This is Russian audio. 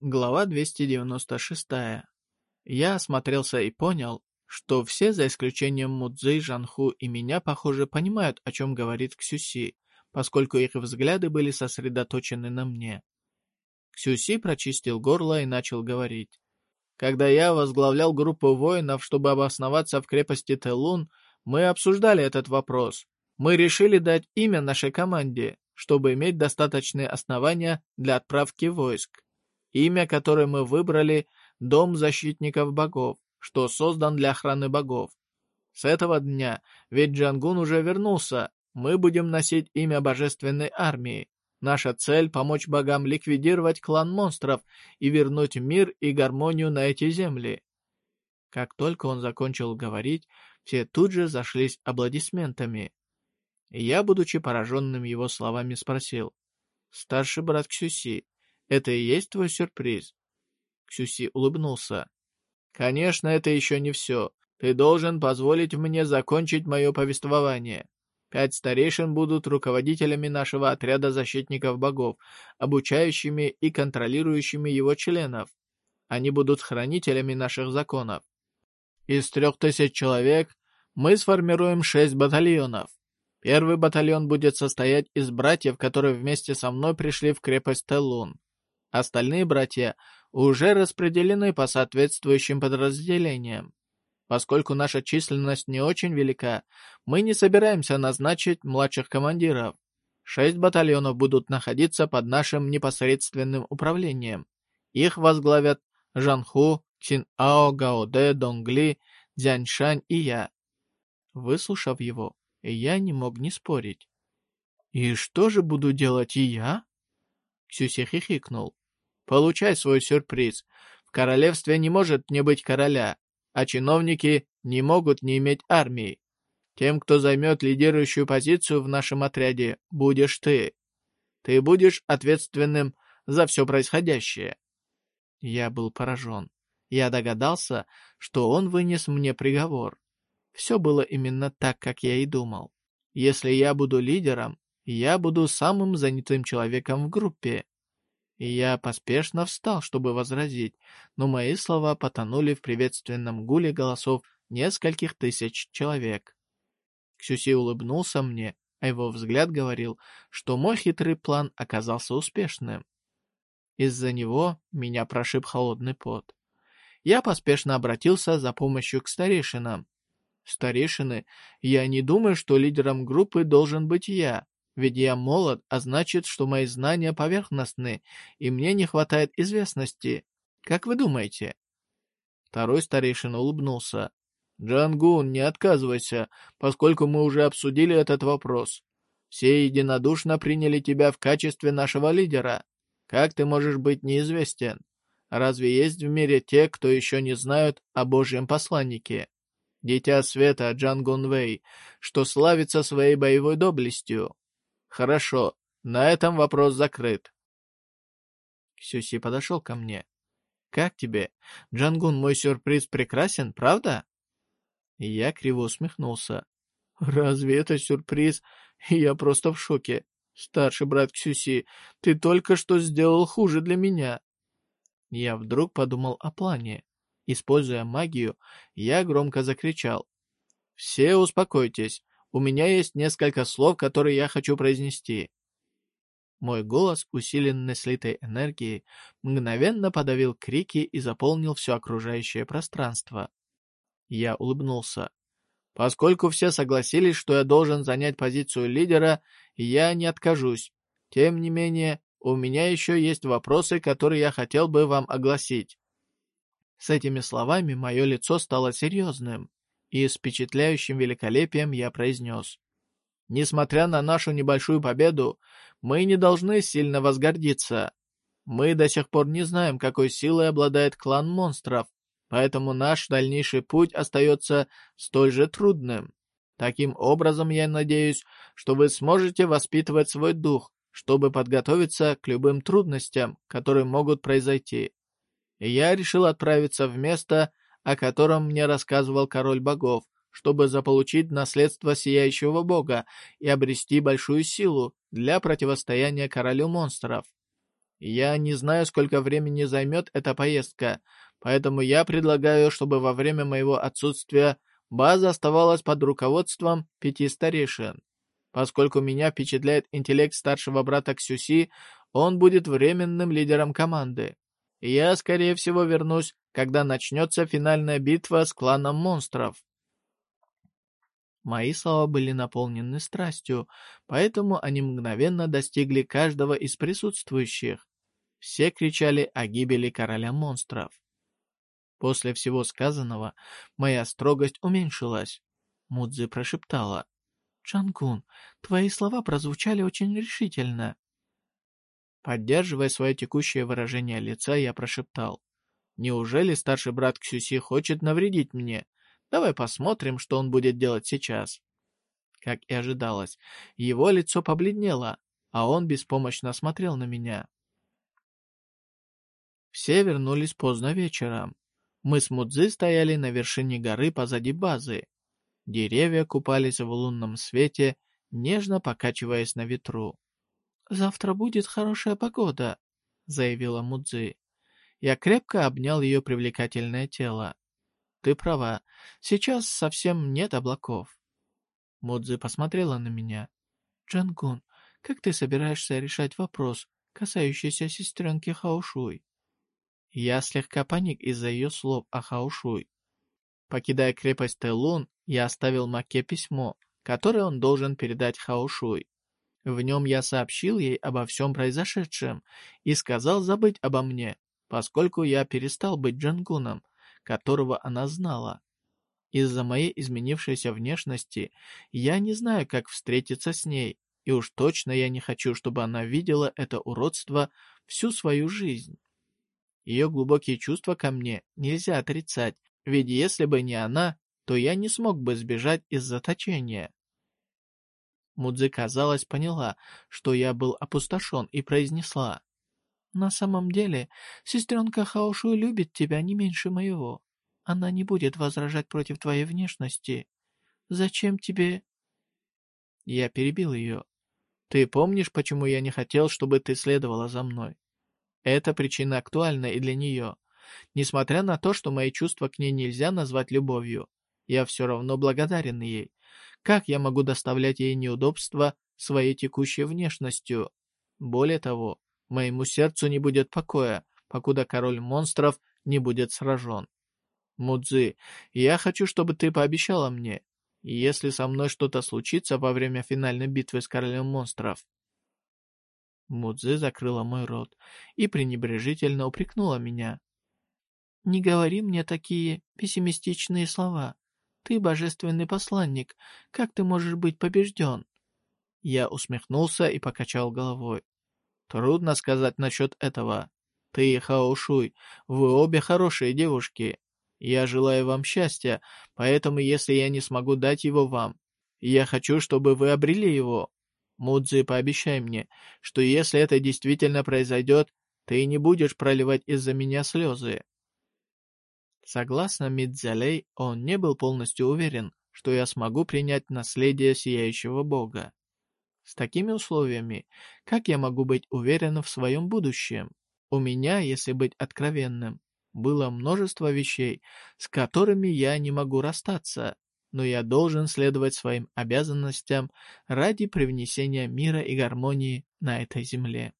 Глава 296. Я осмотрелся и понял, что все, за исключением Мудзы, Жанху и меня, похоже, понимают, о чем говорит Ксюси, поскольку их взгляды были сосредоточены на мне. Ксюси прочистил горло и начал говорить. Когда я возглавлял группу воинов, чтобы обосноваться в крепости Телун, мы обсуждали этот вопрос. Мы решили дать имя нашей команде, чтобы иметь достаточные основания для отправки войск. Имя, которое мы выбрали, Дом защитников богов, что создан для охраны богов. С этого дня, ведь Джангун уже вернулся, мы будем носить имя божественной армии. Наша цель — помочь богам ликвидировать клан монстров и вернуть мир и гармонию на эти земли. Как только он закончил говорить, все тут же зашлись аплодисментами. Я, будучи пораженным его словами, спросил. «Старший брат Ксюси, это и есть твой сюрприз?» Ксюси улыбнулся. «Конечно, это еще не все. Ты должен позволить мне закончить мое повествование. Пять старейшин будут руководителями нашего отряда защитников богов, обучающими и контролирующими его членов. Они будут хранителями наших законов. Из трех тысяч человек мы сформируем шесть батальонов. Первый батальон будет состоять из братьев, которые вместе со мной пришли в крепость Телун. Остальные братья уже распределены по соответствующим подразделениям. Поскольку наша численность не очень велика, мы не собираемся назначить младших командиров. Шесть батальонов будут находиться под нашим непосредственным управлением. Их возглавят Жанху, Цин-Ао, Гаоде, Донгли, Дзяньшань и я. Выслушав его, я не мог не спорить. «И что же буду делать и я?» Ксюси хихикнул. Получай свой сюрприз. В королевстве не может не быть короля, а чиновники не могут не иметь армии. Тем, кто займет лидирующую позицию в нашем отряде, будешь ты. Ты будешь ответственным за все происходящее. Я был поражен. Я догадался, что он вынес мне приговор. Все было именно так, как я и думал. Если я буду лидером, я буду самым занятым человеком в группе и я поспешно встал, чтобы возразить, но мои слова потонули в приветственном гуле голосов нескольких тысяч человек. Ксюси улыбнулся мне, а его взгляд говорил, что мой хитрый план оказался успешным. Из-за него меня прошиб холодный пот. Я поспешно обратился за помощью к старейшинам. Старейшины, я не думаю, что лидером группы должен быть я, ведь я молод, а значит, что мои знания поверхностны, и мне не хватает известности. Как вы думаете?» Второй старейшина улыбнулся. «Джангун, не отказывайся, поскольку мы уже обсудили этот вопрос. Все единодушно приняли тебя в качестве нашего лидера. Как ты можешь быть неизвестен? Разве есть в мире те, кто еще не знают о Божьем посланнике? Дитя Света Джангун Вэй, что славится своей боевой доблестью. Хорошо, на этом вопрос закрыт. Ксюси подошел ко мне. «Как тебе? Джангун, мой сюрприз прекрасен, правда?» Я криво усмехнулся. «Разве это сюрприз? Я просто в шоке. Старший брат Ксюси, ты только что сделал хуже для меня». Я вдруг подумал о плане. Используя магию, я громко закричал. «Все успокойтесь. У меня есть несколько слов, которые я хочу произнести». Мой голос, усиленный слитой энергией, мгновенно подавил крики и заполнил все окружающее пространство. Я улыбнулся. Поскольку все согласились, что я должен занять позицию лидера, я не откажусь. Тем не менее, у меня еще есть вопросы, которые я хотел бы вам огласить. С этими словами мое лицо стало серьезным и с впечатляющим великолепием я произнес. Несмотря на нашу небольшую победу, мы не должны сильно возгордиться. Мы до сих пор не знаем, какой силой обладает клан монстров, поэтому наш дальнейший путь остается столь же трудным. Таким образом, я надеюсь, что вы сможете воспитывать свой дух, чтобы подготовиться к любым трудностям, которые могут произойти. Я решил отправиться в место, о котором мне рассказывал король богов, чтобы заполучить наследство Сияющего Бога и обрести большую силу для противостояния королю монстров. Я не знаю, сколько времени займет эта поездка, поэтому я предлагаю, чтобы во время моего отсутствия база оставалась под руководством пяти старейшин. Поскольку меня впечатляет интеллект старшего брата Ксюси, он будет временным лидером команды. Я, скорее всего, вернусь, когда начнется финальная битва с кланом монстров. Мои слова были наполнены страстью, поэтому они мгновенно достигли каждого из присутствующих. Все кричали о гибели короля монстров. После всего сказанного, моя строгость уменьшилась. Мудзи прошептала. «Чангун, твои слова прозвучали очень решительно». Поддерживая свое текущее выражение лица, я прошептал. «Неужели старший брат Ксюси хочет навредить мне? Давай посмотрим, что он будет делать сейчас». Как и ожидалось, его лицо побледнело, а он беспомощно смотрел на меня. Все вернулись поздно вечером. Мы с Мудзи стояли на вершине горы позади базы. Деревья купались в лунном свете, нежно покачиваясь на ветру. «Завтра будет хорошая погода», — заявила Мудзи. Я крепко обнял ее привлекательное тело. «Ты права, сейчас совсем нет облаков». Мудзи посмотрела на меня. «Джангун, как ты собираешься решать вопрос, касающийся сестренки Хаушуй?» Я слегка паник из-за ее слов о Хаушуй. Покидая крепость Тэлун, я оставил Маке письмо, которое он должен передать Хаушуй. В нем я сообщил ей обо всем произошедшем и сказал забыть обо мне, поскольку я перестал быть Джангуном, которого она знала. Из-за моей изменившейся внешности я не знаю, как встретиться с ней, и уж точно я не хочу, чтобы она видела это уродство всю свою жизнь. Ее глубокие чувства ко мне нельзя отрицать, ведь если бы не она, то я не смог бы сбежать из заточения. Мудзи, казалось, поняла, что я был опустошен и произнесла. «На самом деле, сестренка Хаошу любит тебя не меньше моего. Она не будет возражать против твоей внешности. Зачем тебе...» Я перебил ее. «Ты помнишь, почему я не хотел, чтобы ты следовала за мной? Эта причина актуальна и для нее. Несмотря на то, что мои чувства к ней нельзя назвать любовью, я все равно благодарен ей. Как я могу доставлять ей неудобства своей текущей внешностью? Более того, моему сердцу не будет покоя, покуда король монстров не будет сражен. Мудзи, я хочу, чтобы ты пообещала мне, если со мной что-то случится во время финальной битвы с королем монстров, Мудзи закрыла мой рот и пренебрежительно упрекнула меня. «Не говори мне такие пессимистичные слова. Ты божественный посланник. Как ты можешь быть побежден?» Я усмехнулся и покачал головой. «Трудно сказать насчет этого. Ты и Хаошуй, вы обе хорошие девушки. Я желаю вам счастья, поэтому если я не смогу дать его вам, я хочу, чтобы вы обрели его. Мудзи, пообещай мне, что если это действительно произойдет, ты не будешь проливать из-за меня слезы. Согласно Мидзалей, он не был полностью уверен, что я смогу принять наследие Сияющего Бога. С такими условиями, как я могу быть уверен в своем будущем? У меня, если быть откровенным, было множество вещей, с которыми я не могу расстаться но я должен следовать своим обязанностям ради привнесения мира и гармонии на этой земле.